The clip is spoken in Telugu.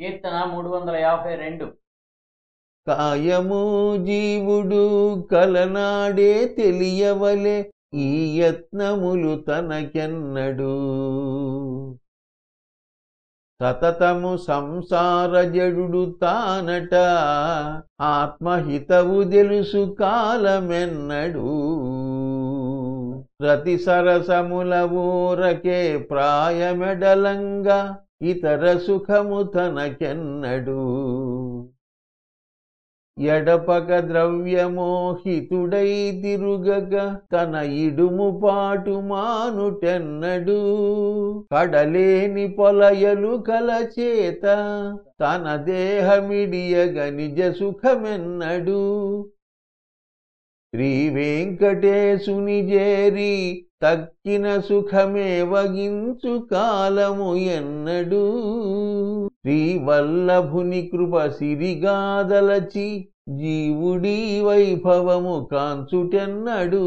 కీర్తన మూడు వందల యాభై రెండు. కాయము జీవుడు కలనాడే తెలియవలే ఈ యత్నములు తనకెన్నడు? సతతము సంసార జడుడు తానట ఆత్మహితవు తెలుసు కాలమెన్నడు? రతి సరసముల ఊరకే ప్రాయమెడలంగా ఇతర సుఖము తనకెన్నడు. ఎడపక ద్రవ్యమోహితుడై తిరుగగ తన ఇడుము పాటు మానుటెన్నడు. కడలేని పొలయలు కలచేత తన దేహమిడియగ నిజ సుఖమెన్నడు. శ్రీ వెంకటేశుని చేరి తక్కిన సుఖమే వగించు కాలము ఎన్నడు. శ్రీ వల్లభుని కృప సిరిగాదలచి జీవుడి వైభవము కాంచుటెన్నడు.